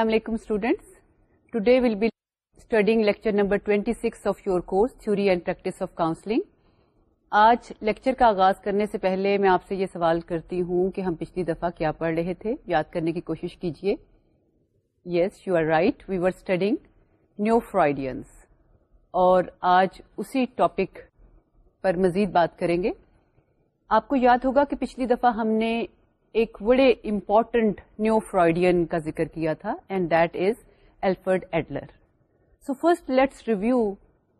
السلام علیکم students today will be studying lecture number twenty six of your course theory and practice of counselling آج lecture کا آغاز کرنے سے پہلے میں آپ سے یہ سوال کرتی ہوں کہ ہم پچھلی دفعہ کیا پڑھ رہے تھے یاد کرنے کی کوشش کیجیے yes you are right we are studying neo Freudians اور آج اسی ٹاپک پر مزید بات کریں گے آپ کو یاد ہوگا کہ پچھلی دفعہ ہم نے ایک بڑے امپورٹنٹ نیو فرائڈین کا ذکر کیا تھا and that is Alfred Adler so first let's review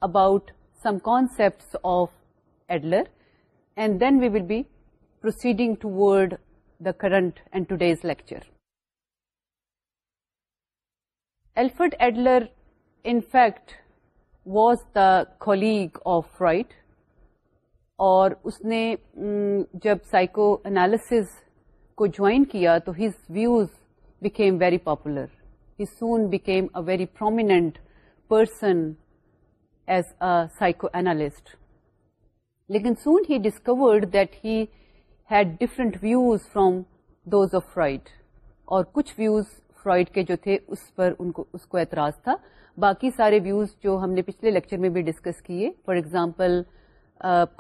about some concept of Adler and then we will be proceeding to word the current and today's lecture Alfred Adler in fact was the colleague of Freud اور اس نے جب psychoanalysis کو join کیا تو his views became very popular he soon became a very prominent person as a psychoanalyst لیکن soon he discovered that he had different views from those of Freud اور کچھ views Freud کے جو تھے اس پر ان کو اس کو اعتراض تھا باقی سارے ویوز جو ہم نے پچھلے لیکچر میں بھی ڈسکس کیے for example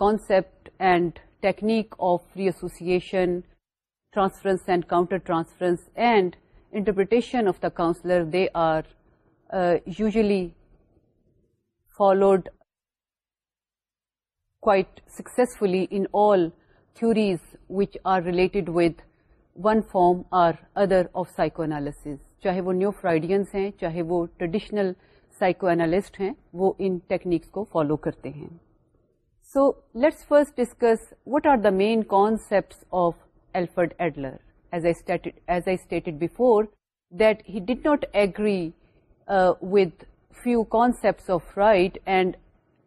concept and technique of free association transference and counter transference and interpretation of the counsellor they are usually followed coach are related with one form or other of psychoanalysis چاہے وہ new فرائیڈنس ہیں چاہے وہ traditional psycho analyst ہیں وہ ان techniques کو follow کرتے ہیں so let's first discuss what are the main concept of Alfred Adler. As I stated before, that he did not agree uh, with few concepts of right, and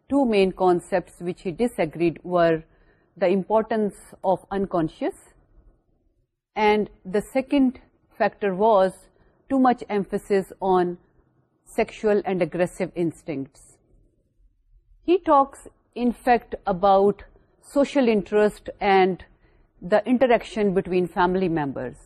two main concepts which he disagreed were the importance of unconscious, and the second factor was too much emphasis on sexual and aggressive instincts. He talks in fact about social interest and the interaction between family members,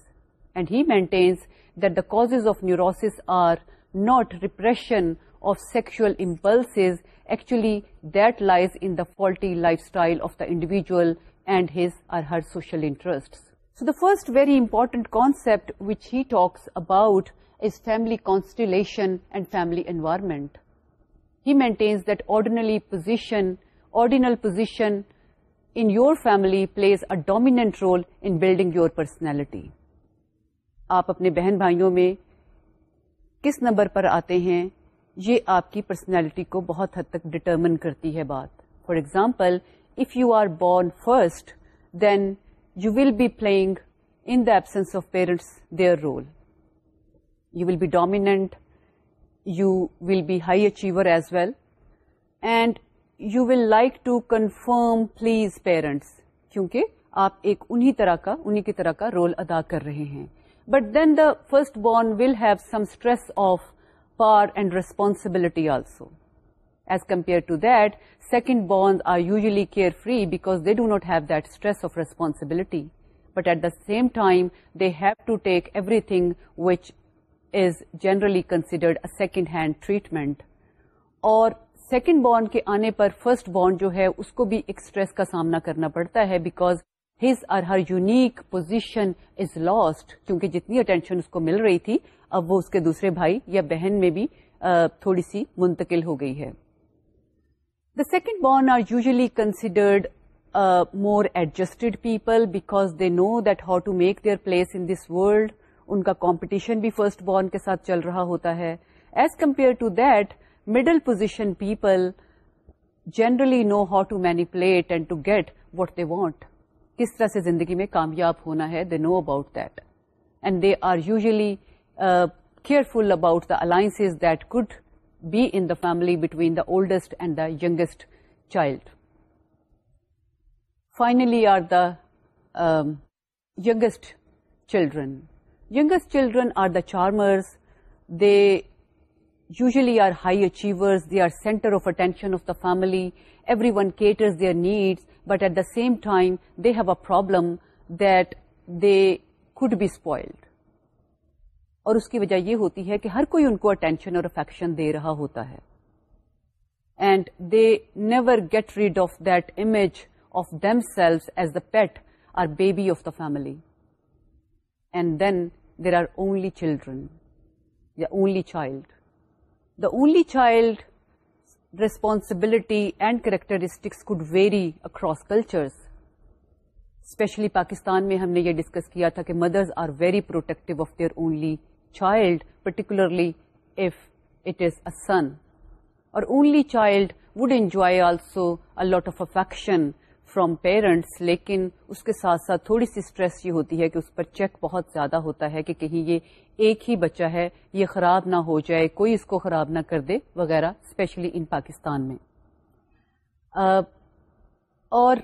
and he maintains that the causes of neurosis are not repression of sexual impulses. Actually, that lies in the faulty lifestyle of the individual and his or her social interests. So the first very important concept which he talks about is family constellation and family environment. He maintains that ordinal position your family plays a dominant role in building your personality آپ اپنے بہن بھائیوں میں کس number پر آتے ہیں یہ آپ کی پرسنالٹی کو بہت حد تک ڈٹرمن کرتی ہے بات for example if you are born first then you will be playing in the absence of parents their role you will be dominant you will be high achiever as well and you will like to conform please parents کیونکہ آپ ایک انہی طرح کا کی طرح کا role ادا کر رہے ہیں but then the first born will have some stress of power and responsibility also as compare to that second borns are usually care free because they do not have that stress of responsibility but at the same time they have to take everything which is generally considered a second hand treatment اور second بانڈ کے آنے پر first بانڈ جو ہے اس کو بھی ایک اسٹریس کا سامنا کرنا پڑتا ہے because his or her unique position is lost کیونکہ جتنی اٹینشن اس کو مل رہی تھی اب وہ اس کے دوسرے بھائی یا بہن میں بھی تھوڑی سی منتقل ہو گئی ہے the second born are usually considered more adjusted people because they know that how to make their place in this world ان کا کمپٹیشن بھی فرسٹ بارن کے ساتھ چل رہا ہوتا ہے as compare to that middle position people generally know how to manipulate and to get what they want کس طرح سے زندگی میں کامیاب ہونا ہے they know about that and they are usually careful about the alliance that could be in the family between the oldest and the youngest child finally are the youngest children youngest children are the charmers they are are high they they are centre of attention of the family every one caters but at but at the same time they have a problem could be spoiled اور اس کی وجہ یہ ہوتی ہے کہ ہر کوئی ان کو اٹینشن اور افیکشن دے رہا ہوتا ہے and they never get rid of that image of themselves as the pet or baby of the family and then there are only children یا only child only child responsibility and characteristics could vary across cultures. Especially Pakistan میں ہم نے یہ discuss کیا تھا کہ mothers are very protective of their only child particularly if it is a son اور only child would enjoy also a lot of affection from parents لیکن اس کے ساتھ ساتھ تھوڑی سی اسٹریس یہ ہوتی ہے کہ اس پر چیک بہت زیادہ ہوتا ہے کہ کہیں یہ ایک ہی بچہ ہے یہ خراب نہ ہو جائے کوئی اس کو خراب نہ کر دے وغیرہ اسپیشلی ان پاکستان میں اور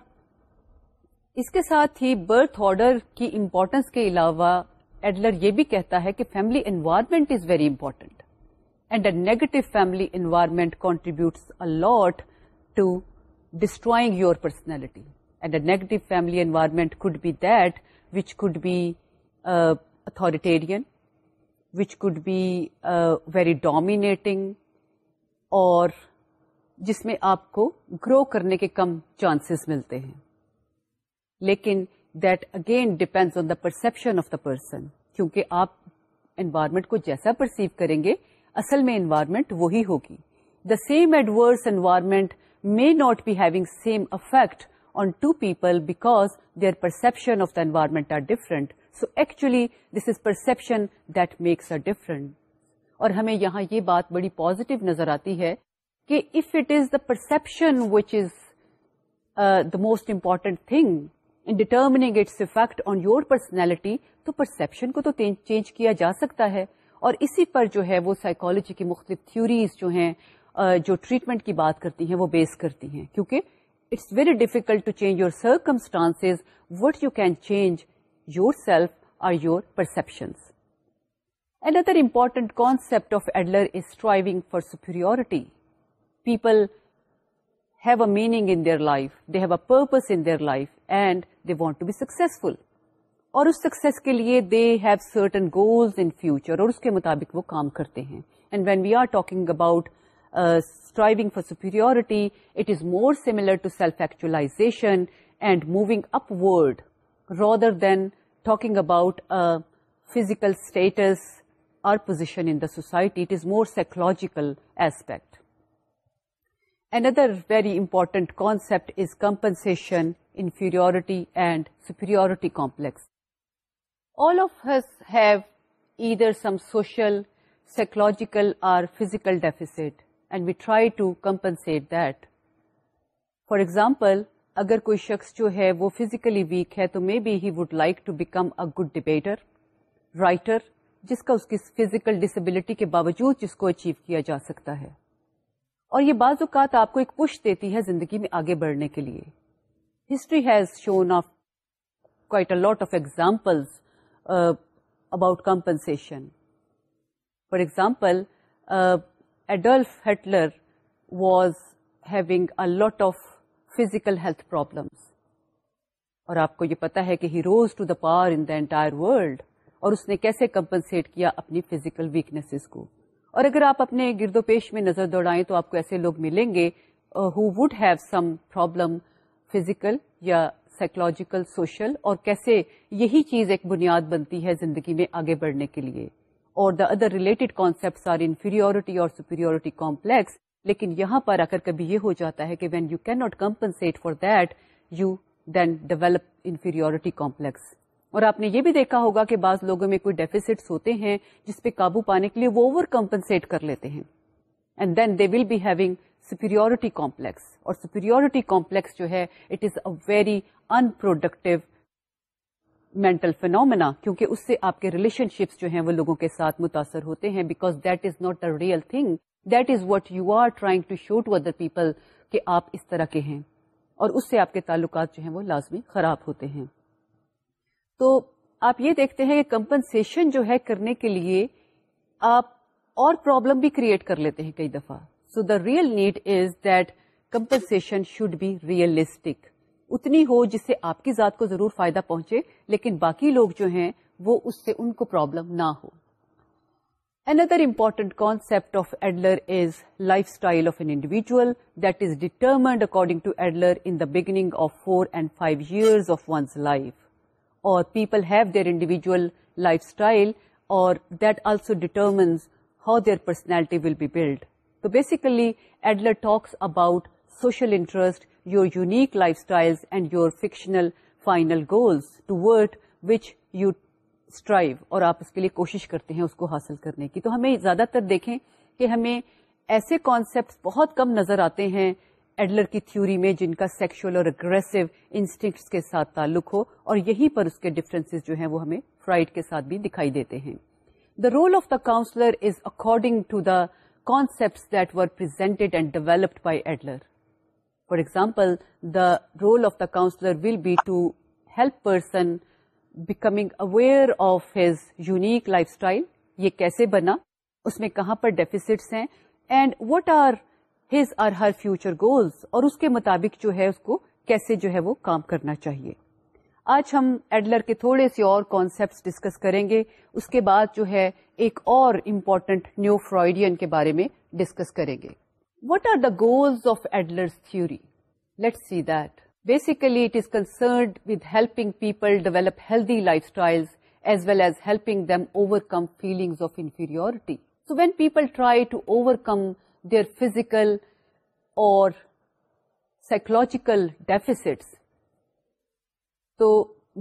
اس کے ساتھ ہی برتھ آرڈر کی امپورٹنس کے علاوہ ایڈلر یہ بھی کہتا ہے کہ family environment is very important and a negative family environment contributes a lot to destroying your personality and a negative family environment could authoritarian, which could be uh, very dominating اور جس میں آپ کو گرو کرنے کے کم چانسز ملتے ہیں لیکن that again depend on the perception of the person کیونکہ آپ انوائرمنٹ کو جیسا پرسیو کریں گے اصل میں انوائرمنٹ وہی ہوگی the same adverse environment may not be having same effect on two people because their perception of the environment are different. So actually this is perception that makes a different. اور ہمیں یہاں یہ بات بڑی positive نظر آتی ہے کہ if it is the perception which is the most important thing in determining its effect on your personality تو پرسپشن کو تو چینج کیا جا سکتا ہے اور اسی پر جو ہے وہ سائیکولوجی کی مختلف تھیوریز جو ہیں جو ٹریٹمنٹ کی بات کرتی ہیں وہ بیس کرتی ہیں کیونکہ it's very difficult to change your circumstance what you can change yourself or your perception and other important concept of Adler is striving for superiority people have a meaning in their life they have a purpose in their life and they want to be successful اور اس success کے لیے they have certain goals in future اور اس کے مطابق وہ کام کرتے ہیں and when we are talking about striving for superiority. It is more similar to self-actualization and moving upward rather than talking about a uh, physical status or position in the society. It is more psychological aspect. Another very important concept is compensation, inferiority, and superiority complex. All of us have either some social, psychological, or physical deficit. And we try to compensate that for example اگر کوئی شخص جو ہے وہ physically weak ہے تو may be he would like to become a good debater writer جس کا اس کی فزیکل ڈسبلٹی کے باوجود جس کو اچیو کیا جا سکتا ہے اور یہ بعض اوقات آپ کو ایک پش دیتی ہے زندگی میں آگے بڑھنے کے لیے history has shown of quite a lot of example about compensation for example was was having lot of physical health problems. اور آپ کو یہ پتا ہے کہ he rose to the power in the entire world اور اس نے کیسے کمپنسیٹ کیا اپنی فزیکل ویکنیسز کو اور اگر آپ اپنے گرد و پیش میں نظر دوڑائیں تو آپ کو ایسے لوگ ملیں گے who would have some problem physical یا سائیکولوجیکل سوشل اور کیسے یہی چیز ایک بنیاد بنتی ہے زندگی میں آگے بڑھنے کے لیے اور the other related concept are inferiority اور سپیریورٹی کمپلیکس لیکن یہاں پر اگر کبھی یہ ہو جاتا ہے کہ when you can not compensate for that you then develop inferiority complex اور آپ نے یہ بھی دیکھا ہوگا کہ بعض لوگوں میں کوئی ڈیفیسٹ ہوتے ہیں جس پہ قابو پانے کے لیے وہ اوور کمپنسٹ کر لیتے ہیں and then they will be having superiority complex اور سپیریورٹی کمپلیکس جو ہے it is a very unproductive mental phenomena کیونکہ اس سے آپ کے ریلیشن شپس جو ہیں وہ لوگوں کے ساتھ متاثر ہوتے ہیں because that is not a real thing that is what you are trying to show to other people کہ آپ اس طرح کے ہیں اور اس سے آپ کے تعلقات جو ہیں وہ لازمی خراب ہوتے ہیں تو آپ یہ دیکھتے ہیں کہ کمپنسیشن جو ہے کرنے کے لیے آپ اور پرابلم بھی کریٹ کر لیتے ہیں کئی دفعہ so the real need is that compensation should be realistic اتنی ہو جس سے آپ کی ذات کو ضرور فائدہ پہنچے لیکن باقی لوگ جو ہیں وہ اس سے ان کو پرابلم نہ ہو another important concept of Adler is life style of an individual that is according according to Adler in the of of four and five year of ones life اور people have their lifestyle life style اور that also determines how will personality will be build تو talks Adler social about social interest your unique life style and your fictional final goals towards which you strive اور آپ اس کے لیے کوشش کرتے ہیں اس کو حاصل کرنے کی تو ہمیں زیادہ تر دیکھیں کہ ہمیں ایسے کانسیپٹ بہت کم نظر آتے ہیں ایڈلر کی تھیوری میں جن کا سیکشل اور اگریسو انسٹنکٹس کے ساتھ تعلق ہو اور یہیں پر اس کے ڈفرینسز جو ہیں وہ ہمیں فرائڈ کے ساتھ بھی دکھائی دیتے ہیں the role of the counsellor is according to the concept that were presented and developed by Adler for example the role of the counsellor will be to help person becoming aware of his unique life style یہ کیسے بنا اس میں کہاں پر deficits ہیں and what are his or her future goals اور اس کے مطابق جو ہے اس کو کیسے جو ہے وہ کام کرنا چاہیے آج ہم ایڈلر کے تھوڑے سے اور کانسپٹ ڈسکس کریں گے اس کے بعد جو ہے ایک اور امپورٹنٹ نیو فرائڈین کے بارے میں ڈسکس کریں گے what are the goals of Adler's theory let see basically it is concerned with helping people develop healthy life style as well as helping them overcome feelings of inferiority so when people try to overcome their physical اور psychological deficits تو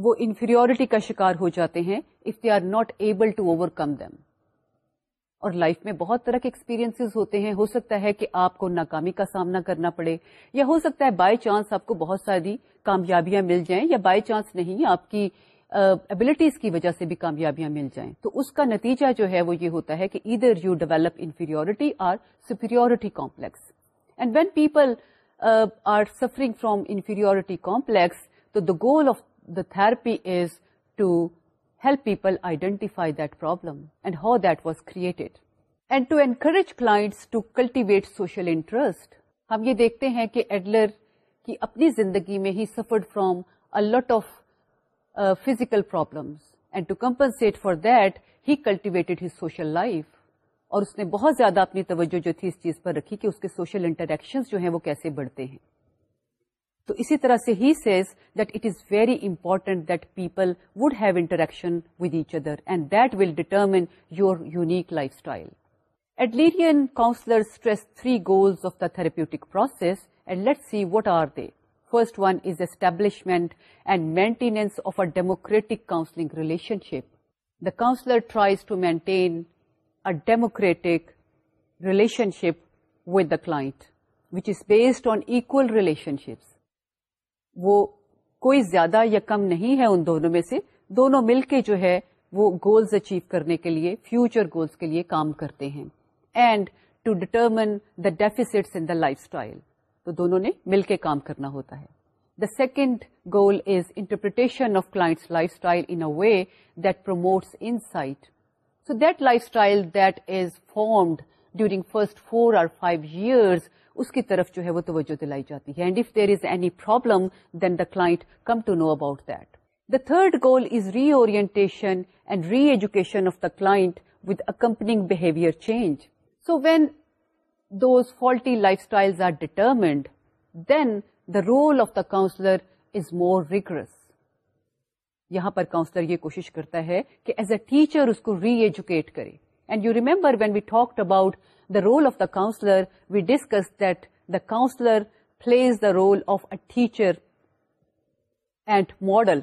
وہ inferiority کا شکار ہو جاتے ہیں if they are not able to overcome them اور life میں بہت طرح کے ایکسپیرینس ہوتے ہیں ہو سکتا ہے کہ آپ کو ناکامی کا سامنا کرنا پڑے یا ہو سکتا ہے بائی چانس آپ کو بہت ساری کامیابیاں مل جائیں یا بائی چانس نہیں آپ کی ابلیٹیز uh, کی وجہ سے بھی کامیابیاں مل جائیں تو اس کا نتیجہ جو ہے وہ یہ ہوتا ہے کہ either you develop inferiority or superiority complex and when people are suffering from inferiority complex تو the goal of the therapy is to help people identify that problem and how does created and to encourage class to cultivate social interest ہم یہ دیکھتے ہیں کہ Adler کی اپنی زندگی میں he suffered from a lot of physical problems and to compensate for that he cultivated he social life اور اس نے بہت زیادہ اپنی توجہ جو تھی اس چیز پر رکھی کہ اس کے سوشل انٹریکشن جو ہیں وہ کیسے بڑھتے ہیں تو اسی طرح سے he says that it is very important that people would have interaction with each other and that will determine your unique life style Adlerian counsellor stress three goals of the therapeutic process and let see what are they first one is establishment and maintenance of a democratic counselling relationship the counsellor tries to maintain a democratic relationship with the client which is based on equal relationships وہ کوئی زیادہ یا کم نہیں ہے ان دونوں میں سے دونوں مل کے جو ہے وہ گولز اچیو کرنے کے لیے فیوچر گولز کے لیے کام کرتے ہیں and to determine the deficits in the life style تو دونوں نے مل کے کام کرنا ہوتا ہے the second goal is interpretation of class life style in way way that promotes insight so that life style that is formed during first four اور فائیو ایئرز اس کی طرف جو ہے وہ توجہ دلائی جاتی ہے and if there is any problem then the client come to know about that the third goal is re and re education of the client with accompanying behaviour change so when those faulty lifestyle are determined then the role of the counsellor is more rigorous یہاں پر counsellor یہ کوشش کرتا ہے کہ as a teacher اس کو ری educate کرے and you remember when we talked about the role of the counsellor we discuss that the counsellor play the role of a teacher and model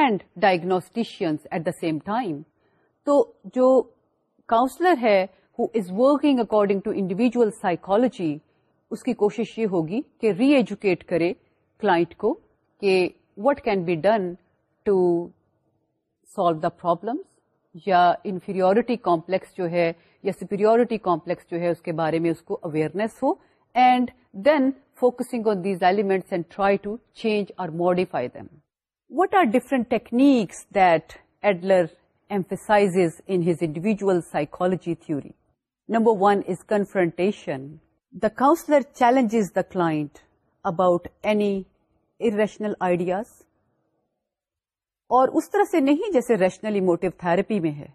and diagnosticians at the same time تو جو counsellor ہے his working according to individual psychology اس کی کوشش یہ ہوگی کہ ری educate کرے کلائنٹ کو کہ what can be done to solve the problem یا انفیریورٹی کمپلیکس جو ہے یا سپیریورٹی کمپلیکس جو ہے اس کے بارے میں اس کو اویئرنیس ہو and then focusing on these elements and try to change اور modify them what are different techniques that Adler emphasise in his individual psychology تھوڑی number one is confrontation the counsellor challenges the client about any irrational ideas اور اس طرح سے نہیں جیسے rational emotive therapy میں ہے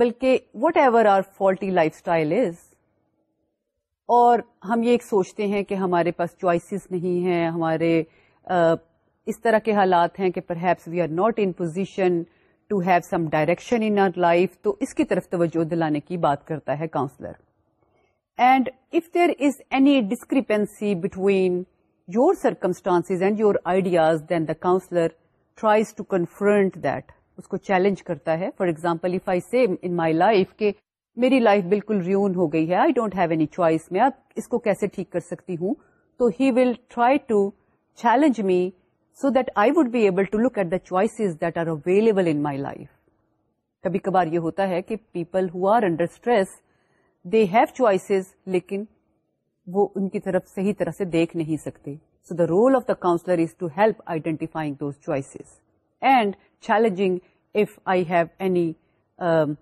بلکہ whatever are faulty lifestyle is اور ہم یہ ایک سوچتے ہیں کہ ہمارے پاس چوائسیز نہیں ہیں ہمارے اس طرح کے حالات ہیں کہ perhaps we are not in position to have some direction in our life تو اس کی طرف توجہ دلانے کی بات کرتا ہے counsellor and if there is any discrepancy between your circumstance and your ideas then the counsellor tries to confront that اس کو چیلنج کرتا ہے for example if I seem in my life کہ میری لائف بالکل ریون ہو گئی ہے I don't have any choice میں اب اس کو کیسے ٹھیک کر سکتی ہوں تو he will try to challenge me so that I would be able to look at the choices that are available in my life کبھی کبھار یہ ہوتا ہے کہ people who are under stress they have choices لیکن وہ ان کی طرف صحیح طرح سے دیکھ نہیں سکتے So the the role of counselor is to help identifying those choices and challenging if I have any um,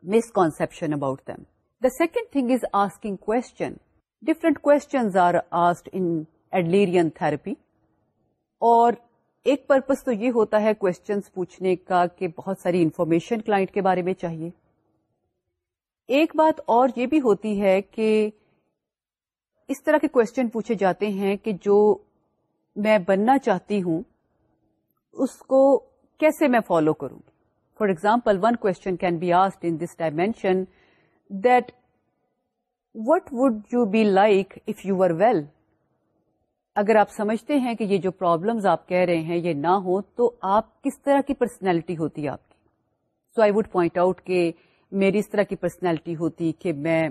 misconception about them. The second thing is asking question. Different questions are asked in Adlerian therapy اور ایک purpose تو یہ ہوتا ہے questions پوچھنے کا کہ بہت ساری انفارمیشن کلائنٹ کے بارے میں چاہیے ایک بات اور یہ بھی ہوتی ہے کہ اس طرح کے کوشچن پوچھے جاتے ہیں کہ جو میں بننا چاہتی ہوں اس کو کیسے میں فالو کروں گی for example one question can be asked in this dimension that what would you be like if you are well اگر آپ سمجھتے ہیں کہ یہ جو پرابلمس آپ کہہ رہے ہیں یہ نہ ہو تو آپ کس طرح کی پرسنالٹی ہوتی آپ کی so I would point out کہ میری اس طرح کی پرسنالٹی ہوتی کہ میں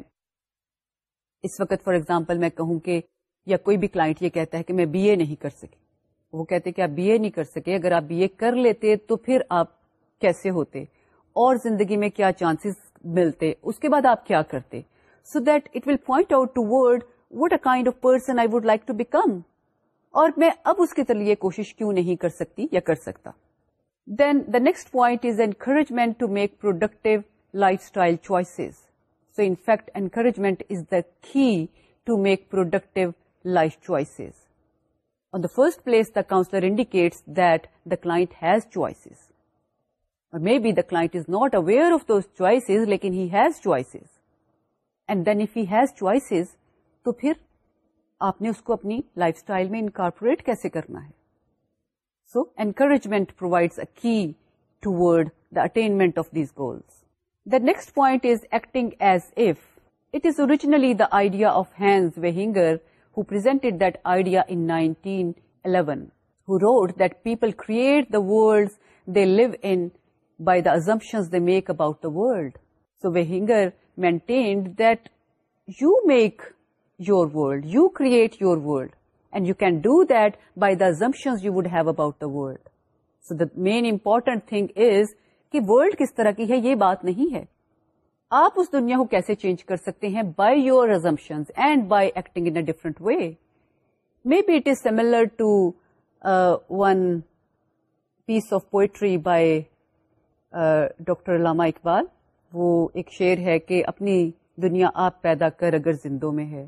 اس وقت فار ایگزامپل میں کہوں کہ یا کوئی بھی کلائنٹ یہ کہتا ہے کہ میں بی اے نہیں کر سکے وہ کہتے کہ آپ بی اے نہیں کر سکے اگر آپ بی اے کر لیتے تو پھر آپ کیسے ہوتے اور زندگی میں کیا چانسز ملتے اس کے بعد آپ کیا کرتے so that it will point out toward what a kind of person I would like to become اور میں اب اس کے لیے کوشش کیوں نہیں کر سکتی یا کر سکتا then the next point is encouragement to make productive lifestyle choices fit encouragement is the key to make product life choice on the first place the counsellor indicate that has choices اور maybe کٹ is not aware of this choice لیکن has choices and then if has choices تو پھر آپ نے اس کو اپنی life style میں انکارپوریٹ کیسے کرنا ہے سو اینکریجمنٹ پرووائڈ ا کی ٹوڈ the attainment of these goals The next point is acting as if. It is originally the idea of Hans Wehinger, who presented that idea in 1911, who wrote that people create the worlds they live in by the assumptions they make about the world. So Wehinger maintained that you make your world, you create your world, and you can do that by the assumptions you would have about the world. So the main important thing is کہ world کس طرح کی ہے یہ بات نہیں ہے آپ اس دنیا کو کیسے چینج کر سکتے ہیں by your resumption and by acting in different way may be it is similar to one piece of poetry by doctor Allama Iqbal وہ ایک شعر ہے کہ اپنی دنیا آپ پیدا کر اگر زندوں میں ہے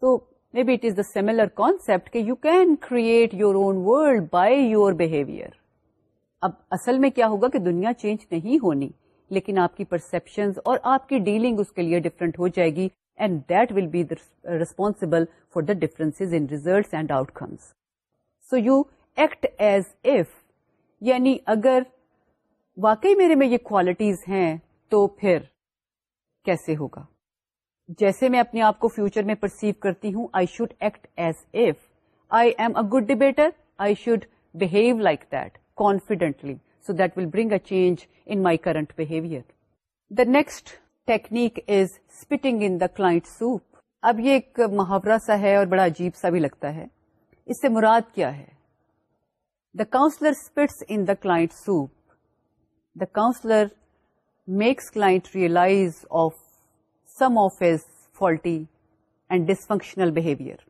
تو may be it is the similar concept کہ you can create your own world by your behaviour اب اصل میں کیا ہوگا کہ دنیا چینج نہیں ہونی لیکن آپ کی پرسپشنز اور آپ کی ڈیلنگ اس کے لیے ڈفرینٹ ہو جائے گی and that will be responsible for the difference in result and outcomes so you act as if یعنی اگر واقعی میرے میں یہ کوالٹیز ہیں تو پھر کیسے ہوگا جیسے میں اپنے آپ کو فیوچر میں پرسیو کرتی ہوں I should act as if I am a good debater I should behave like that confidently so that will bring a change in my current behaviour the next technique is spitting in the class soup اب یہ ایک محاورہ سا ہے اور بڑا عجیب سا بھی لگتا ہے اس سے مراد کیا ہے the counsellor spits in the class soup the counsellor makes realise of some of faulty and dysfunctional behaviour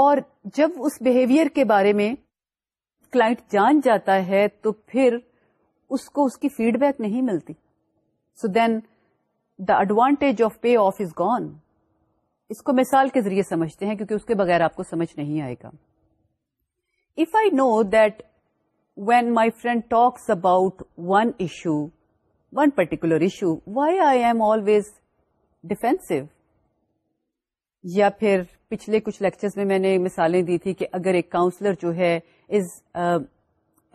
اور جب اس بہیویئر کے بارے میں کلائنٹ جان جاتا ہے تو پھر اس کو اس کی فیڈ بیک نہیں ملتی so then the advantage of payoff is gone اس کو مثال کے ذریعے سمجھتے ہیں کیونکہ اس کے بغیر آپ کو سمجھ نہیں آئے گا if I know that when my friend talks about one issue one particular issue why I am always defensive یا پھر پچھلے کچھ لیکچرز میں میں نے مثالیں دی تھی کہ اگر ایک کاؤنسلر جو ہے is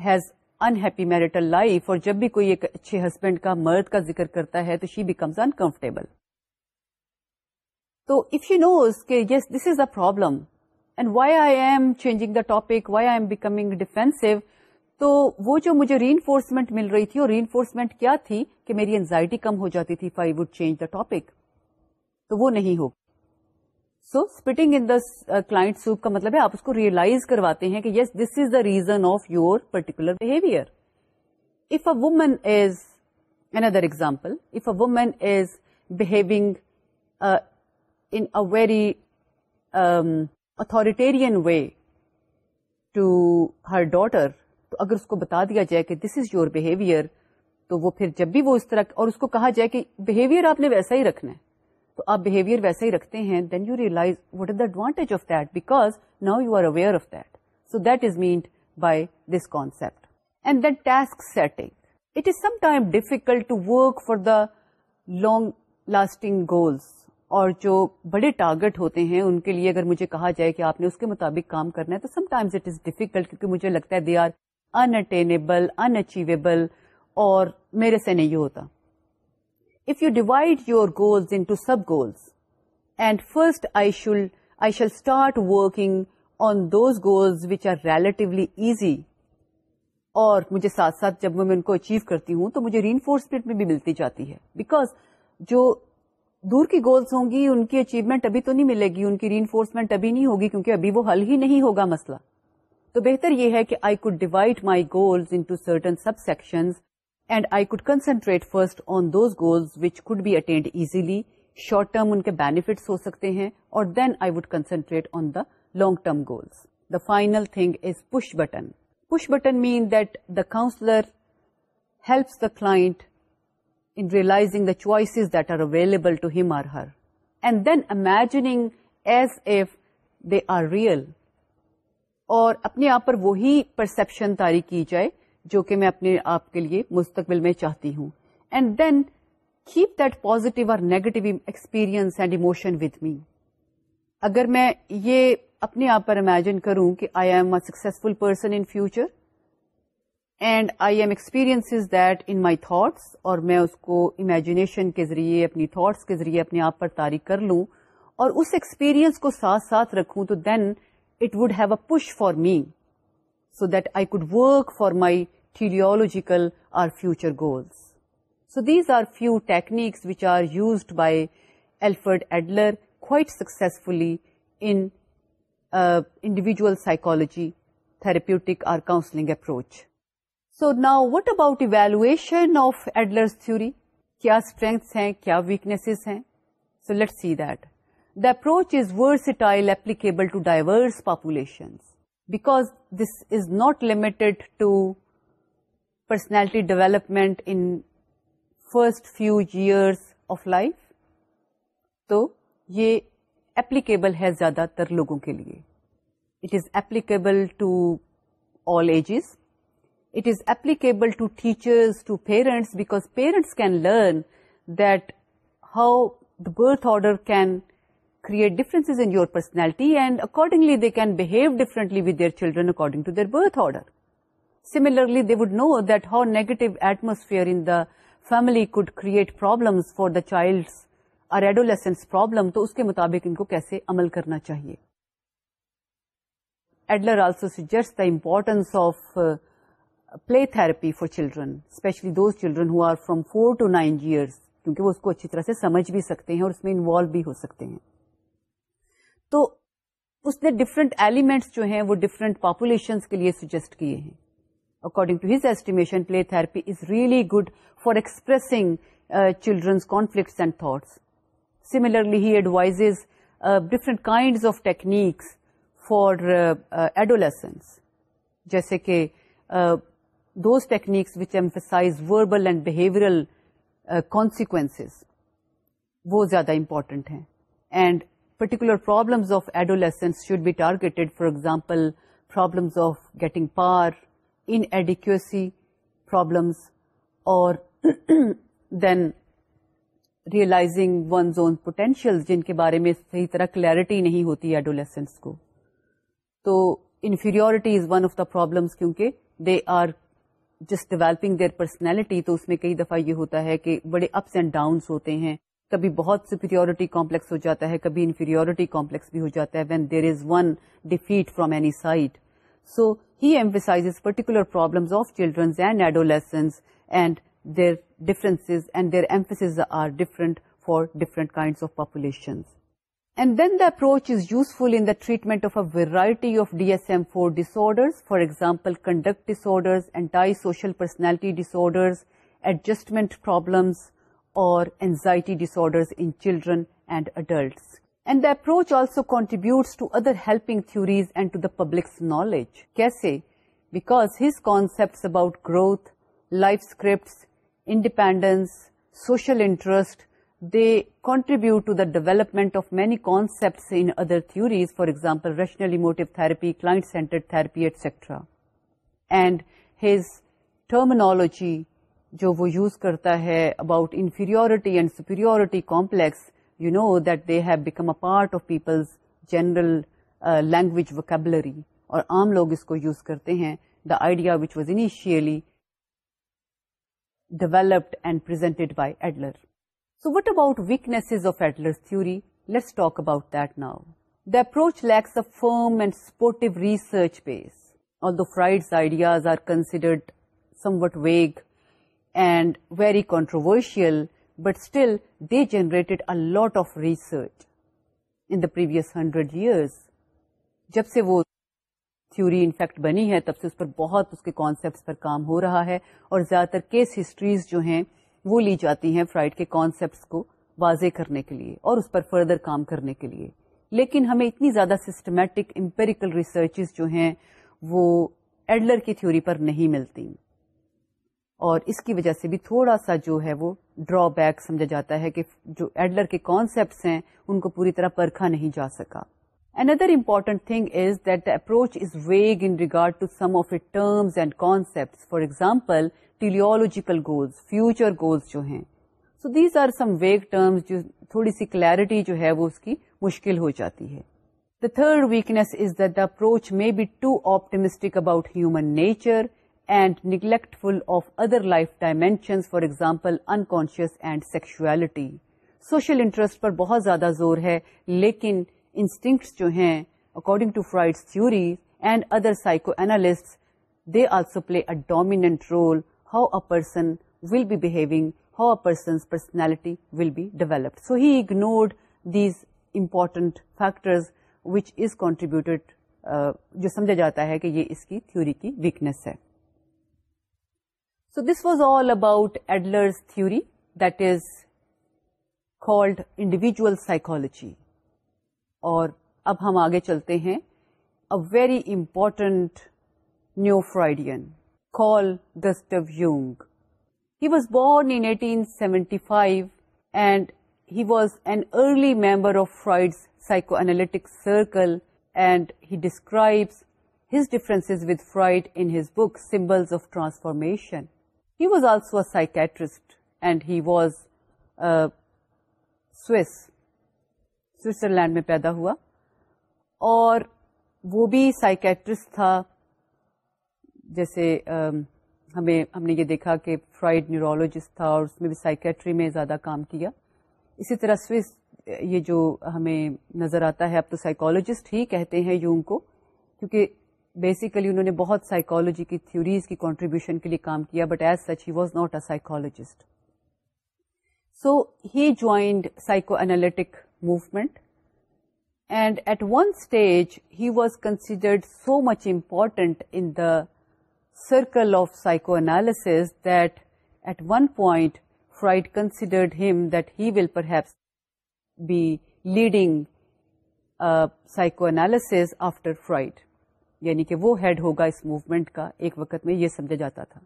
has unhappy marital life اور جب بھی کوئی ایک اچھے ہسبینڈ کا مرد کا ذکر کرتا ہے تو شی بیکمز انکمفرٹیبل تو اف یو نوز کہ yes this is a problem and why I am changing the topic why I am becoming defensive تو وہ جو مجھے ری انفورسمنٹ مل رہی تھی اور ری انفورسمنٹ کیا تھی کہ میری انزائٹی کم ہو جاتی تھی five would change the topic تو وہ نہیں ہوگا so spitting in the client soup کا مطلب ہے آپ اس کو ریئلائز کرواتے ہیں کہ yes this is the reason of your particular behaviour if a woman is N other example if a woman is behaving in very authoritarian way to her daughter تو اگر اس کو بتا دیا جائے کہ دس از یور بہیویئر تو وہ پھر جب بھی وہ اس طرح اور اس کو کہا جائے کہ بہیویئر آپ نے ویسا ہی رکھنا ہے تو آپ بہیویئر ویسے ہی رکھتے ہیں then you realise what is the advantage of that because now you are aware of that so that is meant by this concept and then task setting it is sometime difficult to work for the long lasting goals اور جو بڑے target ہوتے ہیں ان کے لیے اگر مجھے کہا جائے کہ آپ نے اس کے مطابق کام کرنا ہے تو sometimes it is difficult کیونکہ مجھے لگتا ہے دے آر ان انچیویبل اور میرے سے نہیں ہوتا if you divide your goals into sub goals and first I shall start working on those goals which are relatively easy اور مجھے ساتھ ساتھ جب میں ان کو اچیو کرتی ہوں تو مجھے ری انفورسمنٹ میں بھی ملتی جاتی ہے بیکاز جو دور کی گولس ہوں گی ان کی اچیومنٹ ابھی تو نہیں ملے گی ان کی ری انفورسمنٹ ابھی نہیں ہوگی کیونکہ ابھی وہ حل ہی نہیں ہوگا مسئلہ تو بہتر یہ ہے کہ I could divide my goals into certain sub sections and I could concentrate first on those goals which could be attained easily short term ان کے بینیفٹس ہو سکتے ہیں اور then I would concentrate on the long term goals the final thing is push button push button mean that the counsellor helps the client in realising the choice that are available to him or her and then imagining as if they are real اور اپنے آپ پر وہی perception تاریخ کی جائے جو کہ میں اپنے آپ کے لیے مستقبل میں چاہتی ہوں and then keep that positive اور negative experience and emotion with me اگر میں یہ اپنے آپ پر امیجن کروں کہ I am a successful person in future and I am experience that in my thoughts اور میں اس کو امیجنیشن کے ذریعے اپنی تھاٹس کے ذریعے اپنے آپ پر تاریخ کر لوں اور اس ایکسپیرئنس کو ساتھ ساتھ رکھوں تو then it would have a push for me so that I could work for my teleological or future goals so these are few techniques which are used by Alfred Adler quite successfully in individual psychology therapeutic or counselling approach so نا what about evaluation of Adler تھوڑی کیا strengths ہیں کیا weaknesses ہیں so let see that the approach is versatile I ایپلی کےبل to diverse populations because this is not limited to personality development in first few years of life تو یہ ایپلی کےبل ہے زیادہ تر لوگوں کے لیے it is applicable till ages it is applicable ٹرس ٹ parents back parents can learn that how the birth order can create this in your personality and accordingly they can behave differently with their children according to their birth order similarly they would know that how negative atmosphere in the family could create problem for the child or adolescence problem تو اس کے مطابق ان کو کیسے عمل کرنا چاہیے Adler also suggest importance of play therapy for children especially those children are from four to nine year کیونکہ وہ اس کو اچھی طرح سے سمجھ بھی سکتے ہیں اور اس میں انوالو بھی ہو سکتے ہیں تو اس نے ڈفرنٹ ایلیمنٹس جو ہیں وہ ڈفرنٹ پاپولیشن کے لیے سجیسٹ کیے ہیں according to his estimation play therapy is really good for expressing children's conflicts and thoughts similarly he advises different kind of techniques for adolescence جیسے کہ those techniques which emphasise verbal and behavioural consequence وہ زیادہ important ہیں and particular problems of adolescents should be targeted for example problems of getting پار انڈیکسی problems اور then realising one's own potential جن کے بارے میں صحیح طرح کلیئرٹی نہیں ہوتی ایڈولسنس کو تو inferiority is one of the problems کیونکہ they are just developing their personality تو اس میں کئی دفعہ یہ ہوتا ہے کہ بڑے اپس اینڈ ڈاؤنس ہوتے ہیں کبھی بہت سپیریورٹی کمپلیکس ہو جاتا ہے کبھی انفیریورٹی کمپلیکس بھی ہو جاتا ہے when there is one defeat from any side so he emphasise particular problems of children's and adolescence and their differences and their emphasis are different for different of populations and then the approach is useful in the treatment of a variety of D S M for disorders for example conduct disorders antisocial personality adjustment or anxiety disorders in children and adults. And the approach also contributes to other helping theories and to the public's knowledge. Kaise? Because his concepts about growth, life scripts, independence, social interest, they contribute to the development of many concepts in other theories, for example, rational emotive therapy, client-centered therapy, etc. And his terminology جو وہ use کرتا ہے about inferiority and superiority complex you know that they have become a part of people's general language vocabulary اور عام لوگ اس کو use کرتے ہیں the idea which was initially developed and presented by Adler so what about weaknesses of Adler theory let's talk about that now the approach lacks a firm and supportive research base all the Freud ideas are considered some what vague and very controversial but still they generated a lot of research in the previous hundred years جب سے وہ theory in fact بنی ہے تب سے اس پر بہت اس کے concepts پر کام ہو رہا ہے اور زیادہ تر کیس ہسٹریز جو ہیں وہ لی جاتی ہیں فرائڈ کے کانسیپٹس کو واضح کرنے کے لیے اور اس پر فردر کام کرنے کے لیے لیکن ہمیں اتنی زیادہ سسٹمیٹک امپیریکل ریسرچز جو ہیں وہ ایڈلر کی تھیوری پر نہیں ملتی اور اس کی وجہ سے بھی تھوڑا سا جو ہے وہ ڈرا بیک سمجھا جاتا ہے کہ جو ایڈلر کے کانسیپٹس ہیں ان کو پوری طرح پرکھا نہیں جا سکا اندر important thing is that approach is vague in regard to some of it terms and concept for example teleological goals future goals جو ہیں so these are some vague terms جو تھوڑی سی کلیئرٹی جو ہے وہ اس کی مشکل ہو جاتی ہے the third weakness is that the approach may be too optimistic about human nature and neglectful of other life dimensions for example unconscious and sexuality social interest پر بہت زیادہ زور ہے لیکن انسٹنکٹس جو ہیں according to Freud theories and other psychoanalyst they also play a dominant role how a person will be behaving how a person personality will be develop so he ignored these important factors which is contributed جو سمجھا جاتا ہے کہ یہ اس کی theory کی weakness ہے so this was all about Adler's theory دالڈ انڈیویژل سائیکالوجی اور اب ہم آگے چلتے ہیں a very important neo Freudian call Gustav Jung فرائیڈن کون eighteen seventy five and he was an early member of Freud psychoanalytic circle and he describes his difference with Freud in his book symbols of transformation was also psychiatrist and he was Switzerland میں پیدا ہوا اور وہ بھی psychiatrist تھا جیسے ہمیں ہم نے یہ دیکھا کہ فرائڈ نیورولوجسٹ تھا اور اس میں بھی سائکیٹری میں زیادہ کام کیا اسی طرح سوئس یہ جو ہمیں نظر آتا ہے اب تو سائکولوجسٹ ہی کہتے ہیں یوم کو کیونکہ بیسیکلی انہوں نے بہت سائیکالوجی کی تھیوریز کی کانٹریبیوشن کے لیے کام کیا but as such he was not a psychologist so he joined psychoanalytic movement and at one stage he was considered so much important in the circle of psychoanalysis that at one point Freud considered him that he will perhaps be leading psychoanalysis after Freud یعنی کہ وہ head ہوگا اس movement کا ایک وقت میں یہ سمجھا جاتا تھا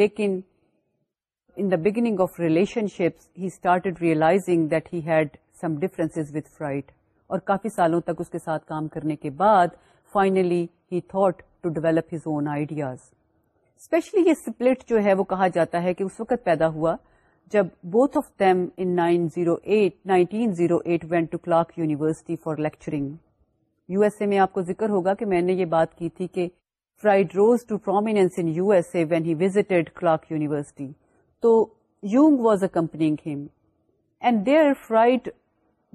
لیکن in the beginning of relationships he started realising that he had some difference with Freud اور کافی سالوں تک اس کے ساتھ کام کرنے کے بعد finally he thought to develop his own ideas especially یہ سپلٹ جو ہے وہ کہا جاتا ہے کہ اس وقت پیدا ہوا جب both of them in nine zero eight nineteen zero eight went to Clark university for lecturing U S A میں آپ کو ذکر ہوگا کہ میں نے یہ بات کی تھی کہ Freud rose to prominence in U S A when he visited Clark university تو Jung was a company there Freud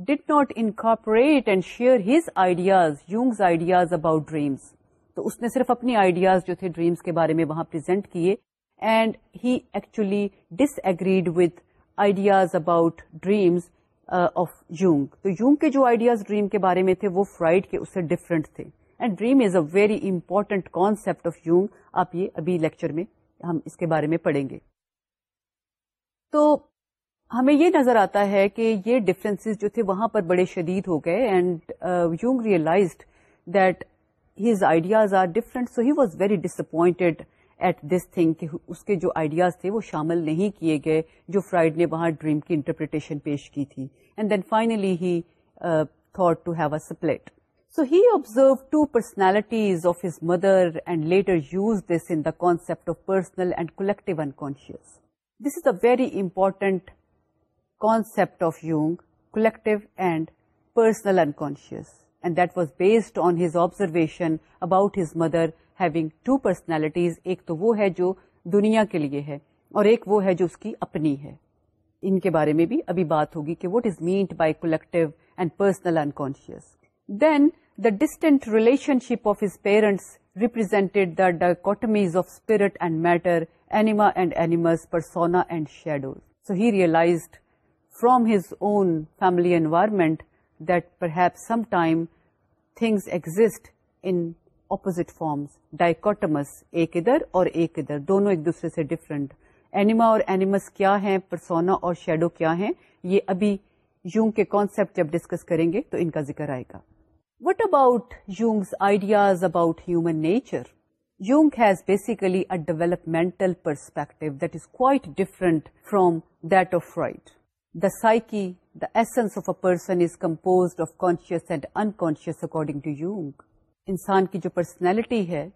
did not incorporate and share his ideas Jung's ideas about dreams تو اس نے صرف اپنی آئیڈیاز جو تھے dreams کے بارے میں وہاں پرزینٹ کیے and he actually disagreed with ideas about dreams of Jung تو یونگ کے جو آئیڈیاز ڈریم کے بارے میں تھے وہ فرائڈ کے اس سے ڈفرینٹ تھے and dream is a very important concept of Jung آپ یہ ابھی لیکچر میں ہم اس کے بارے میں پڑھیں گے تو ہمیں یہ نظر آتا ہے کہ یہ ڈفرینس جو تھے وہاں پر بڑے شدید ہو گئے and Jung realised that his ideas are different so he was very disappointed at this thing کہ اس کے جو آئیڈیاز تھے وہ شامل نہیں کیے گئے جو فرائڈ نے وہاں ڈریم کی انٹرپریٹیشن پیش کی تھی and then finally he thought to have a split so he observe two personalities of his mother and later use this in the concept of personal and collective unconscious this is a very important concept of Jung collective and personal unconscious and that was based on his observation about his mother having two personalities ایک تو وہ ہے جو دنیا کے لیے ہے اور ایک وہ ہے جو اس کی اپنی ہے ان کے بارے میں بھی ابھی بات ہوگی کہ what is meant by collective and personal unconscious then the distant relationship of his parents represented the dichotomies of spirit and matter anima and animus persona and shadows so he realised from his own family environment that perhaps some time things exist in opposite forms dichotomies ایک ادھر اور ایک ادھر دونوں ایک دوسرے سے different anima اور اینیمس کیا ہیں پرسونا اور شیڈو کیا ہیں یہ ابھی یونگ کے کانسپٹ جب ڈسکس کریں گے تو ان کا ذکر آئے گا what about Jung's ideas about human nature Jung has basically a developmental perspective that is quite different from that of right the psyche the essence of a person is compose of conscious and unconscious according to Jung انسان کی جو personality ہے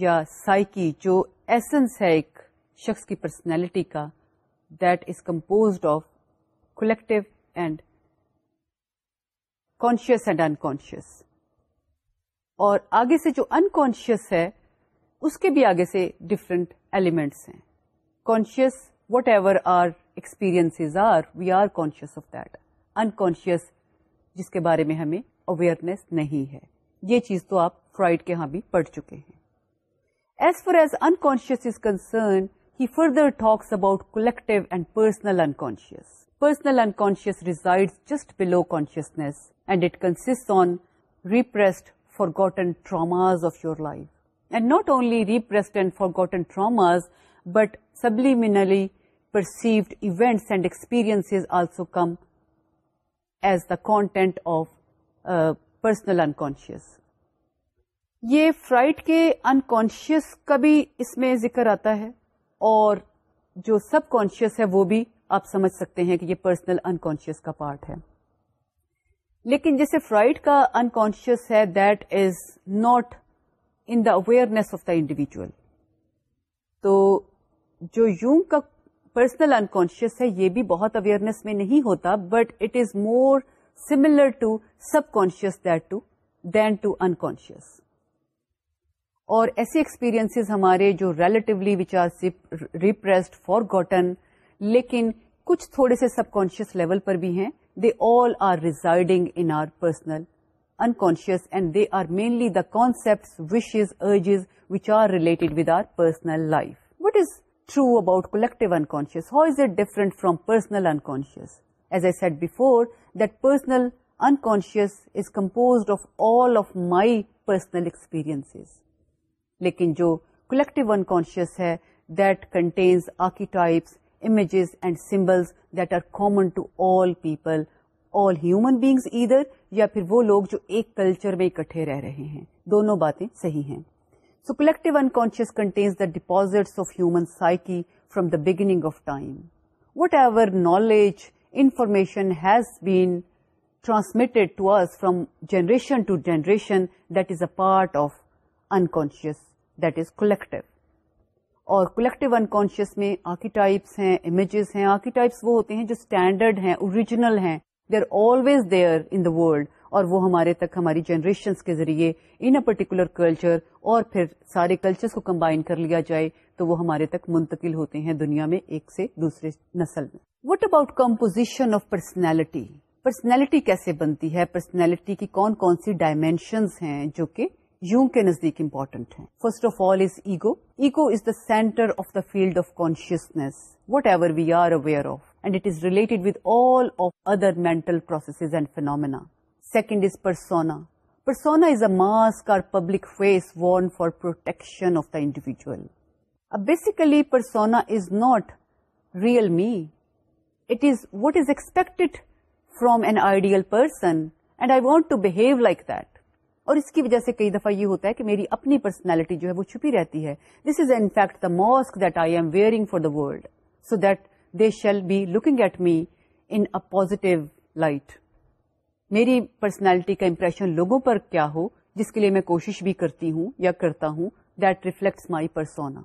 یا psyche جو essence ہے ایک شخص کی پرسنالٹی کا that is compose of collective and conscious and unconscious اور آگے سے جو ان کانشیس ہے اس کے بھی آگے سے ڈفرنٹ ایلیمنٹس ہیں conscious whatever are experience are we are conscious of that ان جس کے بارے میں ہمیں اویئرنیس نہیں ہے یہ چیز تو آپ فرائڈ کے ہاں بھی پڑھ چکے ہیں as far as unconscious is concern he further talks about collective and personal unconscious personal unconscious reside just below consciousness and it consist on repressed forgotten traumas of your life and not only repressed and forgotten traumas but subliminally perceived events and experience also come as the content of personal unconscious یہ Freud کے unconscious کا بھی اس میں ذکر آتا ہے اور جو سب کانشیس ہے وہ بھی آپ سمجھ سکتے ہیں کہ یہ پرسنل انکانشیس کا پارٹ ہے لیکن جیسے فرائڈ کا انکانشیس ہے that is not in the awareness of the individual تو جو یونگ کا پرسنل انکانشیس ہے یہ بھی بہت اویئرنیس میں نہیں ہوتا but it is more similar to subconscious that to then to ان کو ایسے ایکسپیرینس ہمارے جو relatively which are repressed for four لیکن کچھ تھوڑے سے سب کانشیس لیول پر بھی ہیں they all are residing in our personal unconscious and they are mainly the concept wishes urges which are related with our personal life what is true about collective unconscious how is it different from personal unconscious as I said before personal unconscious is compose of all of my personal experience لیکن جو collective unconscious ہے that contains archetypes images and symbols that are common to all people all human beings ادھر یا پھر وہ لوگ جو ایک کلچر میں اکٹھے رہ رہے ہیں دونوں باتیں صحیح ہیں so collective unconscious contains the deposit of human psyche from the beginning of time whatever knowledge information has been transmitted to from generation to generation that is a part of unconscious that is collective اور collective unconscious میں archetypes ہیں images ہیں archetypes وہ ہوتے ہیں جو standard ہیں original ہیں they are always there in the world اور وہ ہمارے تک ہماری جنریشنس کے ذریعے ان اے پرٹیکولر کلچر اور پھر سارے کلچرس کو کمبائن کر لیا جائے تو وہ ہمارے تک منتقل ہوتے ہیں دنیا میں ایک سے دوسرے نسل میں what about composition of personality personality کیسے بنتی ہے پرسنالٹی کی کون کون سی ڈائمینشنز ہیں جو کہ یوں کے نزدیک امپورٹنٹ ہیں first of all is ego ego is the centre of the field of consciousness whatever we are aware of and it is related with all of other mental process and phenomena second is persona persona is a mask or public face worn for protection of the individual اب basically persona is not real me it is what is expected from an ideal person and I want to behave like that اور اس کی وجہ سے کئی دفعہ یہ ہوتا ہے کہ میری اپنی پرسنالٹی جو ہے وہ چھپی رہتی ہے this is in fact the mask that I am wearing for the world so that they shall be looking at me in a light میری پرسنالٹی کا امپریشن لوگوں پر کیا ہو جس کے لیے میں کوشش بھی کرتی ہوں یا کرتا ہوں that reflects my persona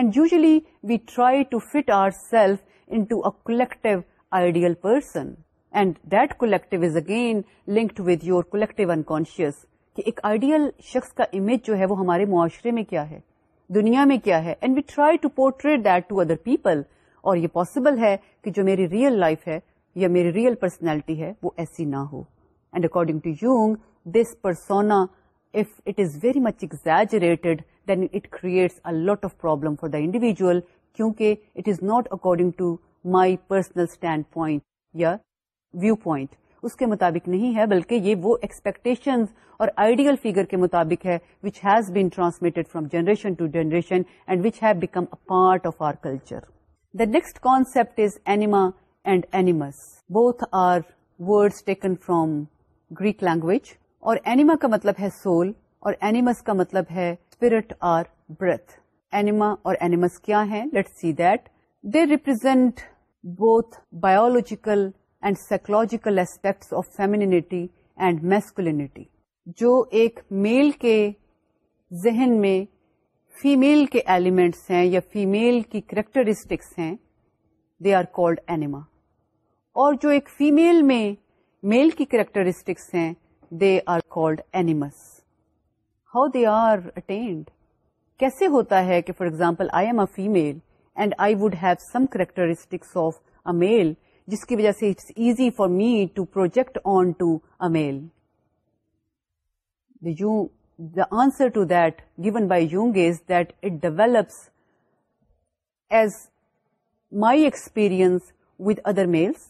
and usually we try to fit our self collective ideal person and that collect is again link to with your collect unconscious کہ ایک آئیڈیل شخص کا امیج جو ہے وہ ہمارے معاشرے میں کیا ہے دنیا میں کیا ہے and we try to portrait that to other people اور یہ پاسبل ہے کہ جو میری ریئل لائف ہے یا میری ریئل پرسنالٹی ہے وہ ایسی نہ ہو and according to Jung this persona if it is very much اگزریٹ then it creates a lot of problem for the individual کیونکہ it is not according to my personal stand point یا view point اس کے مطابق نہیں ہے بلکہ یہ وہ ایکسپیکٹیشن اور آئیڈیل فیگر کے مطابق ہے which has been transmitted from generation to generation and which have become a part of our culture the next concept is anima and animus both are word taken from Greek language اور anima کا مطلب ہے soul اور animus کا مطلب ہے spirit or breath anima اور animus کیا ہیں let see that they represent both biological and psychological aspects of femininity and masculinity جو ایک میل کے ذہن میں فیمیل کے ایلیمنٹس ہیں یا فیمیل کی کریکٹرسٹکس ہیں دے آر کولڈ اینیما اور جو ایک فیمیل میں میل کی کریکٹرسٹکس ہیں they are called animus how they are attained کیسے ہوتا ہے کہ for example I am a female and I would have some characteristics of a male جس کی وجہ سے it's easy for me to project on to a male you the answer to that given by Jung is that it develops as my experience with other males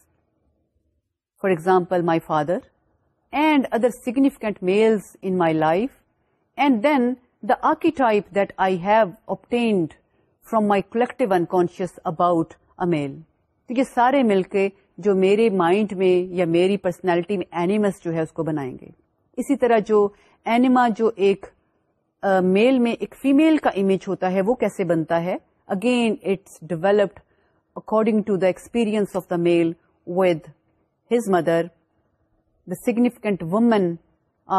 for example my father and other significant males in my life and then the archetype that I have obtained from my collective unconscious about a male ٹھیک ہے سارے مل کے جو میرے mind میں یا میری پرسنالٹی میں اینیمس جو ہے اس کو بنائیں گے اسی طرح جو اینیما جو ایک میل میں ایک فیمیل کا امیج ہوتا ہے وہ کیسے بنتا ہے again it's developed according to the experience of the male with his mother the significant women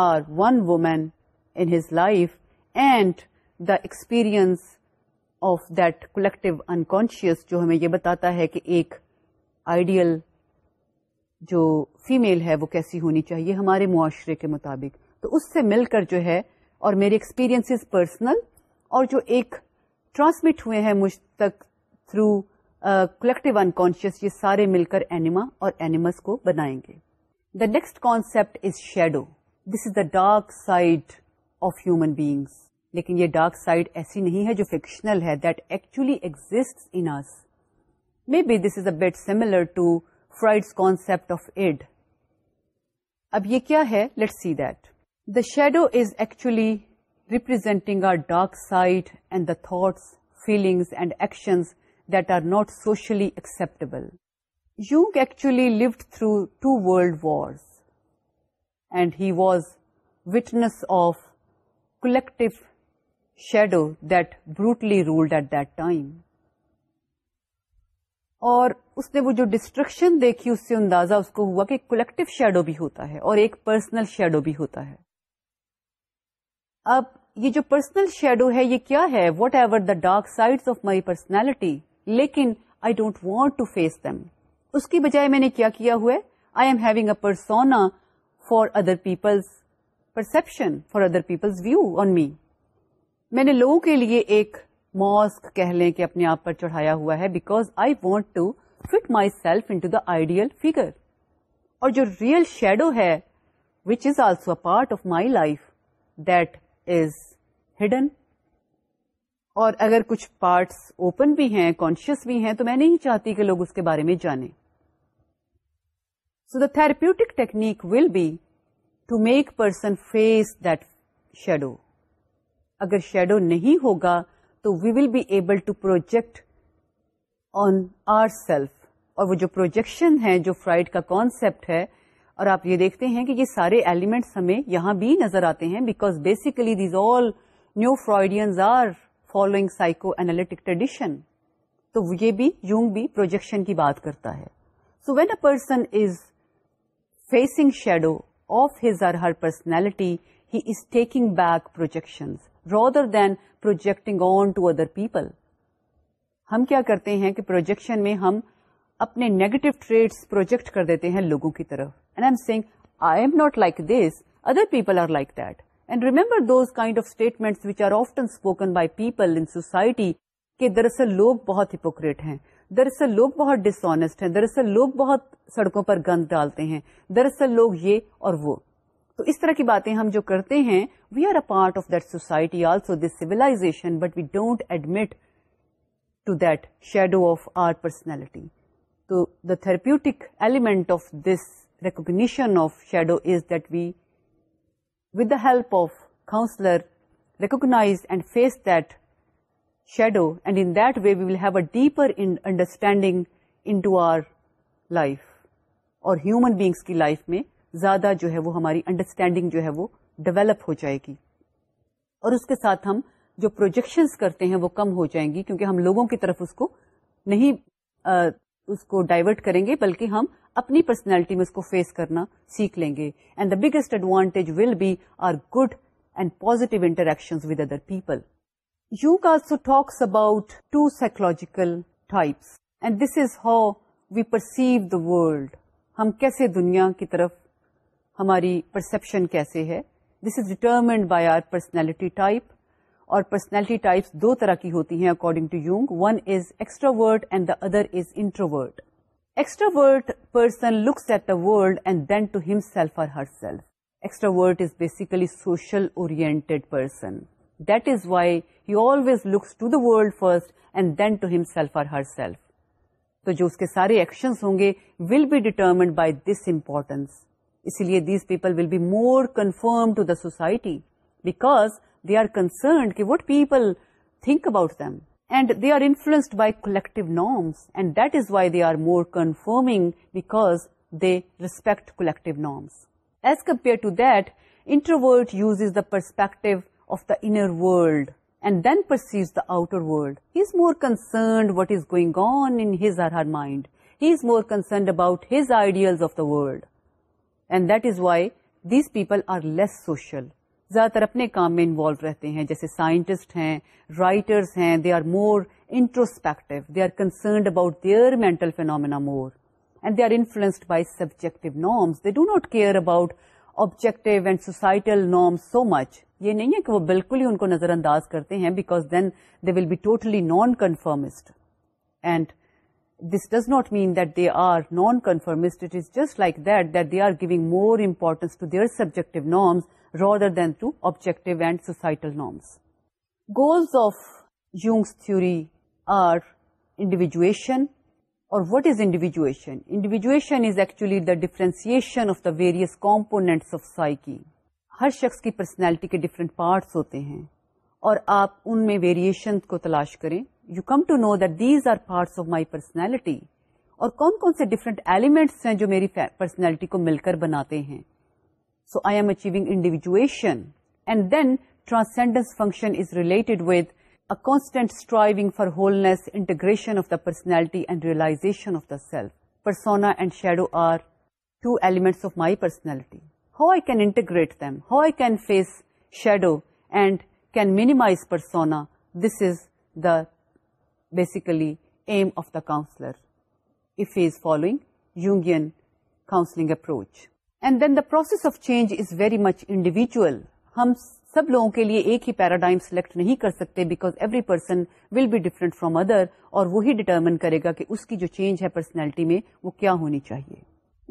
or one women in his life and the experience of that collective unconscious جو ہمیں یہ بتاتا ہے کہ ایک آئیڈیل جو فیمیل ہے وہ کیسی ہونی چاہیے ہمارے معاشرے کے مطابق تو اس سے مل کر جو ہے اور میرے ایکسپیرئنس پرسنل اور جو ایک ٹرانسمٹ ہوئے ہیں مجھ تک تھرو کولیکٹو انکانشیس یہ سارے مل کر اینیما اور اینیمس کو بنائیں گے the next concept is shadow this is the dark side of human beings لیکن یہ ڈارک سائڈ ایسی نہیں ہے جو فکشنل ہے that actually exist in maybe this is a bit similar to Freud concept of id اب یہ کیا ہے let see that the shadow is actually representing our dark side and the thoughts feelings and actions that are not socially acceptable Jung actually lived through two world wars and he was witness of collective shadow that brutally ruled at that time اور اس نے وہ جو destruction دیکھی اس سے اندازہ اس کو ہوا کہ کولیکٹو شیڈو بھی ہوتا ہے اور ایک پرسنل شیڈو بھی ہوتا ہے اب یہ جو پرسنل شیڈو ہے یہ کیا ہے whatever the dark side of my personality لیکن I don't want to face them اس کی بجائے میں نے کیا کیا ہوا ہے I am having a persona for other Peoples perception for other Peoples view on me میں نے لوگوں کے لیے ایک ماسک کہہ لیں کہ اپنے آپ پر چڑھایا ہوا ہے because I want to fit myself into the ideal figure اور جو ریئل شیڈو ہے which is also a part of my life that is hidden اور اگر کچھ پارٹس اوپن بھی ہیں کانشیس بھی ہیں تو میں نہیں چاہتی کہ لوگ اس کے بارے میں جانیں so the therapeutic technique will be to make person face that shadow اگر شیڈو نہیں ہوگا تو we will be able to project on our self اور وہ جو پروجیکشن ہے جو فرائڈ کا کانسیپٹ ہے اور آپ یہ دیکھتے ہیں کہ یہ سارے ایلیمنٹس ہمیں یہاں بھی نظر آتے ہیں because basically these all new Freudians are following psycho analytic tradition تو یہ بھی یونگ بھی پروجیکشن کی بات کرتا ہے so when a person is facing shadow of his or her personality he is taking back projections rather than projecting on to other people ہم کیا کرتے ہیں کہ پروجیکشن میں ہم اپنے نیگیٹو ٹریٹس پروجیکٹ کر دیتے ہیں لوگوں کی طرف and I am not like this other people are like that and remember those kind of which are often spoken by people in society کہ دراصل لوگ بہت ہپوکریٹ ہیں دراصل لوگ بہت ڈس آنےسٹ ہیں دراصل لوگ بہت سڑکوں پر گند ڈالتے ہیں دراصل لوگ یہ اور وہ تو اس طرح کی باتیں ہم جو کرتے ہیں we are a part of that society also this situation but we don't admit to that shadow of our personality تو the therapeutic element of this recognition of shadow is that we with the help of counsellor and face that shadow and in that way we will have a deeper understanding in to our life اور human beings کی لائف میں زیادہ جو ہے وہ ہماری understanding جو ہے وہ ڈیولپ ہو جائے گی اور اس کے ساتھ ہم جو پروجیکشنس کرتے ہیں وہ کم ہو جائیں گی کیونکہ ہم لوگوں کی طرف اس کو نہیں اس کو ڈائیورٹ کریں گے بلکہ ہم اپنی پرسنالٹی میں اس کو فیس کرنا سیکھ لیں گے and the biggest advantage will be our good and positive interaction with other people you کاسو talks about two psychological types and this is how we perceive the world ہم کیسے دنیا کی طرف ہماری پرسپشن کیسے ہے this is determined by our personality type اور پرسنالٹی ٹائپس دو طرح کی ہوتی ہیں according to Jung one is extra word and the other is introvert extra word person looks at the world and then to himself or herself extra word is basically social oriented person that is why he always looks to the world first and then to himself or herself تو جو اس کے سارے actions ہوں گے will be determined by this importance اسی لیے these people will be more conform to the society because they are concerned کہ what people think about them and they are influenced by collective norms and that is why they are more conforming because they respect collective norms as compare to that introvert uses is the perspective of the inner world and then perceives the outer world he is more concerned what is going on his or her mind he is more concerned about his ideals of world and that is why these people are less social زیادہ تر اپنے کام میں involve رہتے ہیں جیسے scientist ہیں writers ہیں they are more introspective they are concerned about their mental phenomena more and they are influenced by subjective norms they do not care about objective and societal norms so much یہ نہیں ہے کہ وہ بالکل ہی ان کو نظر انداز کرتے ہیں because then they will be totally non conformist and this does not mean that they are non conformist it is just like that that they are giving more importance to their subject norms rather than to objective and societal norms goals of Jung's theory are individuation اور what is individuation individuation is actually the differentiation of the various component of society ہر شخص کی personality کے different parts ہوتے ہیں اور آپ ان میں ویریئشن کو تلاش کریں you come to know that these are parts of my personality اور کون کون سے ڈفرنٹ ایلیمنٹس ہیں جو میری پرسنالٹی کو مل کر بناتے ہیں so I am achieving individuation and then transcendence function is related with a constant striving for wholeness integration of the personality and realisation of the self persona and shadow are two elements of my personality how I can integrate them how I can face shadow and can minimise persona this is the basic claim of the counsellor if is following Jung counselling approach and then the process of change is very much individual ہم سب لوگوں کے لیے ایک ہی paradigm select نہیں کر سکتے because every person will be different from other اور وہی ڈیٹرمن کرے گا کہ اس کی جو چینج ہے پرسنالٹی میں وہ کیا ہونی چاہیے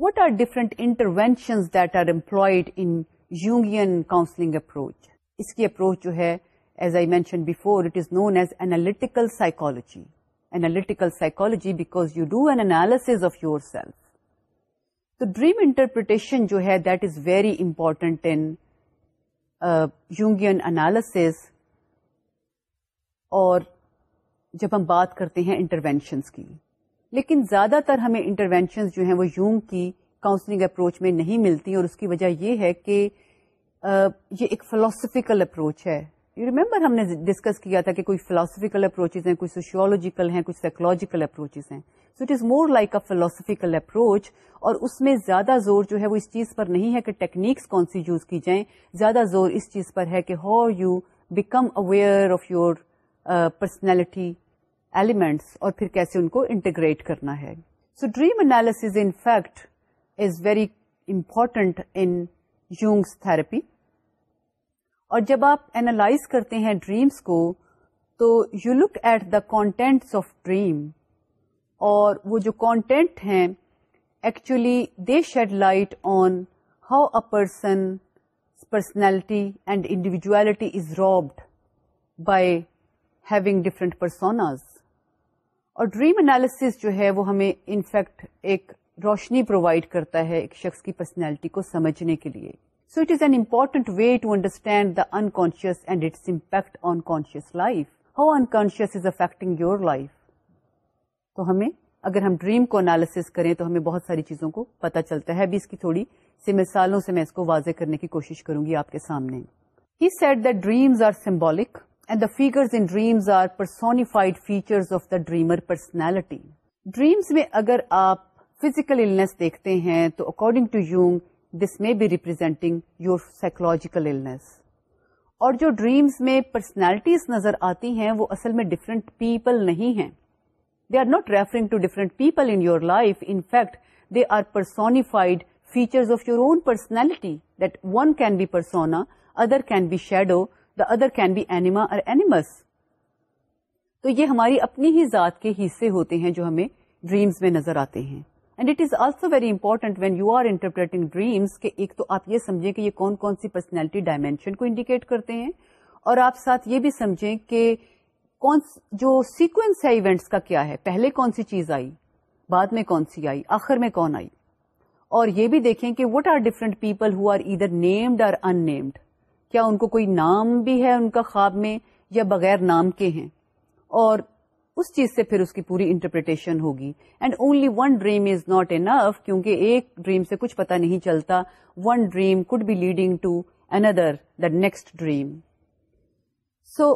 what are different intervention that are employed in Jungian counselling approach اس کی اپروچ جو ہے as I mention before it is known as analytical psychology analytical psychology because you do analysis of yourself تو dream interpretation جو ہے جب ہم بات کرتے ہیں انٹروینشنس کی لیکن زیادہ تر ہمیں انٹروینشن جو ہیں وہ یونگ کی کاؤنسلنگ اپروچ میں نہیں ملتی اور اس کی وجہ یہ ہے کہ uh, یہ ایک فلوسفیکل اپروچ ہے یو ریمبر ہم نے ڈسکس کیا تھا کہ کوئی فلاسفیکل اپروچز ہیں کوئی سوشیولوجیکل ہیں کوئی سائیکولوجیکل اپروچیز ہیں so it is more like a philosophical approach اور اس میں زیادہ زور جو ہے وہ اس چیز پر نہیں ہے کہ ٹیکنیکس کون سی یوز کی جائیں زیادہ زور اس چیز پر ہے کہ how you become aware of your personality elements اور پھر کیسے ان کو انٹیگریٹ کرنا ہے so dream analysis in fact is very important in Jung's therapy اور جب آپ اینالائز کرتے ہیں ڈریمس کو تو you look at the contents of dream اور وہ جو کانٹینٹ ہیں actually they shed light on how a person personality and individuality is robbed by having different personas اور ڈریم انالیس جو ہے وہ ہمیں انفیکٹ ایک روشنی پرووائڈ کرتا ہے ایک شخص کی پرسنالٹی کو سمجھنے کے لیے so it is an important way to understand the unconscious and its impact on conscious life how unconscious affecting your life تو ہمیں اگر ہم ڈریم کو انالیس کریں تو ہمیں بہت ساری چیزوں کو پتہ چلتا ہے ابھی اس کی تھوڑی سی مثالوں سے میں اس کو واضح کرنے کی کوشش کروں گی آپ کے سامنے ہی set the dreams are symbolic and the figure are personified features of the dreamer personality dreams میں اگر آپ فزیکل النیس دیکھتے ہیں تو اکارڈنگ ٹو یونگ دس میں بی ریپرزینٹنگ یور سائیکولوجیکل اور جو ڈریمس میں پرسنالٹیز نظر آتی ہیں وہ اصل میں ڈفرینٹ پیپل نہیں ہیں they are not referring to different people in your life in fact they are personified features of your own personality that one can be persona other can be shadow the other can be anima اور animus تو یہ ہماری اپنی ہی ذات کے حصے ہوتے ہیں جو ہمیں ڈریمز میں نظر آتے ہیں and it is also very important when you are interpreting dreams ایک تو آپ یہ سمجھیں کہ یہ کون کون سی پرسنالٹی ڈائمینشن کو انڈیکیٹ کرتے ہیں اور آپ ساتھ یہ بھی سمجھیں کہ کون جو سیکوینس ہے ایونٹس کا کیا ہے پہلے کون سی چیز آئی بعد میں کون سی آئی آخر میں کون آئی اور یہ بھی دیکھیں کہ what are different people who are either named اور ان نیمڈ کیا ان کو کوئی نام بھی ہے ان کا خواب میں یا بغیر نام کے ہیں اور اس چیز سے پھر اس کی پوری انٹرپریٹیشن ہوگی and only one dream is not enough کیونکہ ایک ڈریم سے کچھ پتا نہیں چلتا one dream could be leading to another the next dream so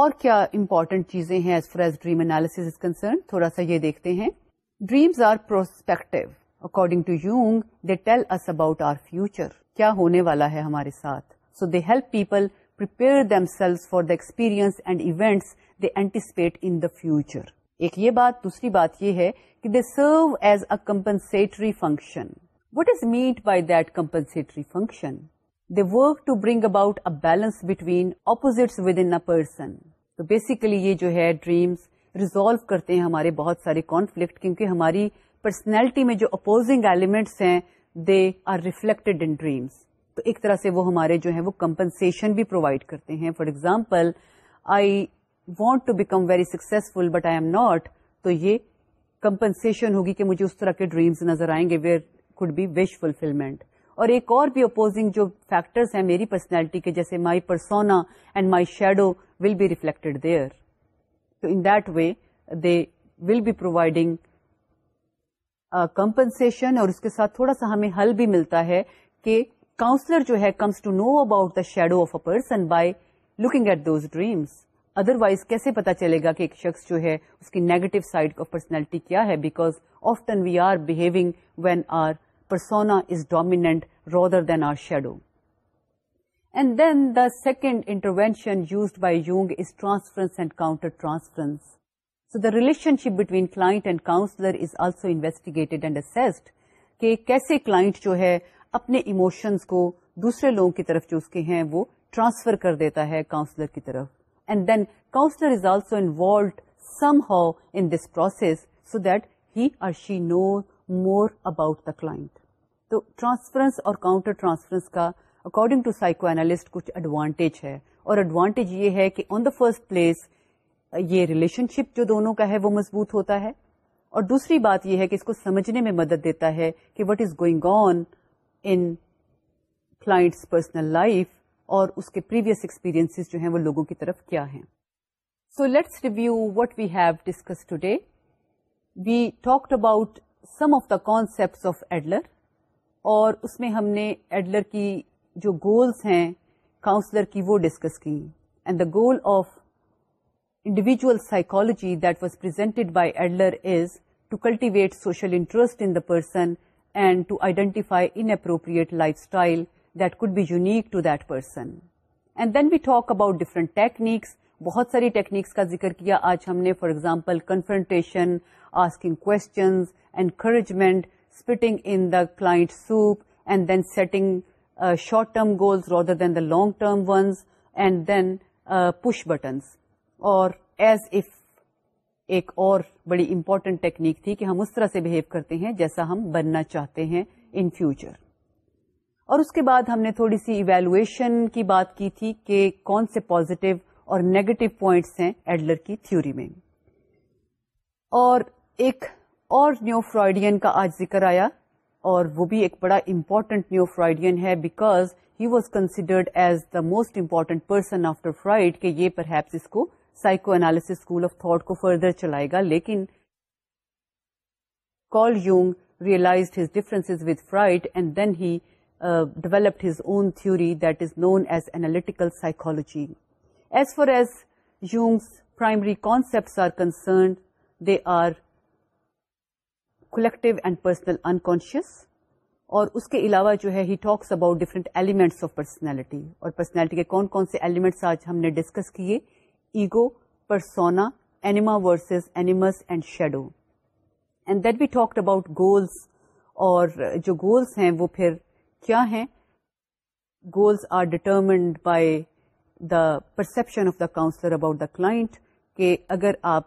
اور کیا امپورٹنٹ چیزیں ہیں as far as dream analysis concern تھوڑا سا یہ دیکھتے ہیں dreams are prospective according to Jung they tell us about our future کیا ہونے والا ہے ہمارے ساتھ so they help people prepare them for the the and events they anticipate in future ایک یہ بات دوسری بات یہ ہے کہ they serve as a compensatory function what is meant by that compensatory function they work to bring about a balance between opposites within person تو basically یہ جو ہے ڈریمس ریزالو کرتے ہیں ہمارے بہت سارے کانفلکٹ کیونکہ ہماری پرسنالٹی میں جو اپوزنگ ایلیمنٹس ہیں they are reflected in dreams تو ایک طرح سے وہ ہمارے جو ہے وہ کمپنسیشن بھی پرووائڈ کرتے ہیں for example I want to become very successful but I am not تو یہ کمپنسیشن ہوگی کہ مجھے اس طرح کے ڈریمز نظر آئیں گے where could be wish fulfilment اور ایک اور بھی اپوزنگ جو فیکٹرز ہیں میری پرسنالٹی کے جیسے my persona and my shadow will be reflected there تو in that way they will be providing compensation اور اس کے ساتھ تھوڑا سا ہمیں حل بھی ملتا ہے کہ کاؤنسلر جو ہے comes to know about the shadow of a person by looking at those dreams otherwise کیسے پتا چلے گا کہ ایک شخص جو ہے اس کی نیگیٹو سائڈ آف پرسنالٹی کیا ہے because often we are behaving when our persona is dominant rather than our shadow and then the second intervention used by Jung is transference and counter transference so the relationship between client and counsellor is also investigated and used کہ کیسے client جو ہے اپنے emotions کو دوسرے لوگوں کی طرف جو اس کے ہیں وہ ٹرانسفر کر دیتا ہے کاؤنسلر کی طرف and then counsellor is also involved some how in this process so that he or she know more about the client تو ٹرانسفرنس اور کاؤنٹر ٹرانسفرنس کا اکارڈنگ ٹو سائیکو اینالسٹ کچھ ایڈوانٹیج ہے اور ایڈوانٹیج یہ ہے کہ آن دا فرسٹ پلیس یہ ریلیشن شپ جو دونوں کا ہے وہ مضبوط ہوتا ہے اور دوسری بات یہ ہے کہ اس کو سمجھنے میں مدد دیتا ہے کہ what is going on in client's personal life اور اس کے پریویس ایکسپیرینس جو ہیں وہ لوگوں کی طرف کیا ہیں so let's review what we have discuss today we talked about some of the concept of Adler اور اس میں ہم نے ایڈلر کی جو گولس ہیں کاؤنسلر کی وہ ڈسکس کی and the goal of individual psychology that was presented by Adler is to cultivate social interest in the person and to identify انوپریٹ life style that could be unique to that person and then we talk about different techniques بہت ساری techniques کا ذکر کیا آج ہم نے for example confrontation asking encouragement spitting in the client soup and then setting short term goals rather then the long term ones and then push buttons اور as if ایک اور بڑی امپورٹنٹ ٹیکنیک تھی کہ ہم اس طرح سے بہیو کرتے ہیں جیسا ہم بننا چاہتے ہیں ان فیوچر اور اس کے بعد ہم نے تھوڑی سی ایویلویشن کی بات کی تھی کہ کون سے پوزیٹو اور نیگیٹو پوائنٹس ہیں ایڈلر کی تھیوری میں اور ایک اور نیو فرائڈین کا آج ذکر آیا اور وہ بھی ایک بڑا امپورٹنٹ نیو فرائڈین ہے because he was considered as the most important person after Freud کہ یہ پرہیپس اس کو psycho analysis school of thought کو فردر چلائے گا لیکن Carl Jung realise his difference with Freud and then he developed his own theory that is known as analytical psychology as far as Jung's primary concept are concerned they are collective and personal unconscious اور اس کے علاوہ جو ہے he talks about different elements of personality اور personality کے کون کون سے ایلیمنٹس آج ہم نے ڈسکس کیے ego persona anima versus animus and shadow and that we talk about goals اور جو گولس ہیں وہ پھر کیا ہیں goals are determined by the perception of the counsellor about the client کہ اگر آپ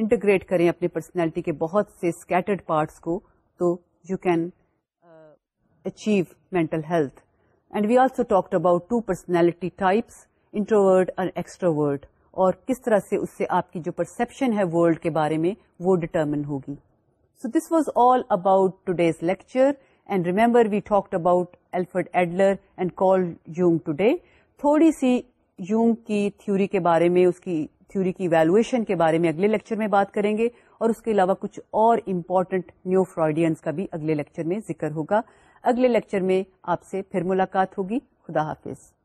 انٹرگریٹ کریں اپنی پرسنالٹی کے بہت سے اسکیٹرڈ پارٹس کو تو you can achieve mental health and we also talk about two personality types introvert and extrovert اور کس طرح سے اس سے آپ کی جو پرسپشن ہے ورلڈ کے بارے میں وہ ڈٹرمن ہوگی so this was all about today's lecture and remember we talked about Alfred Adler and Carl Jung today تھوڑی سی یونگ کی تھیوری کے بارے میں اس کی تھیوری کی ویلویشن کے بارے میں اگلے لیکچر میں بات کریں گے اور اس کے علاوہ کچھ اور امپورٹنٹ نیو فرائڈینس کا بھی اگلے لیکچر میں ذکر ہوگا اگلے لیکچر میں آپ سے پھر ملاقات ہوگی خدا حافظ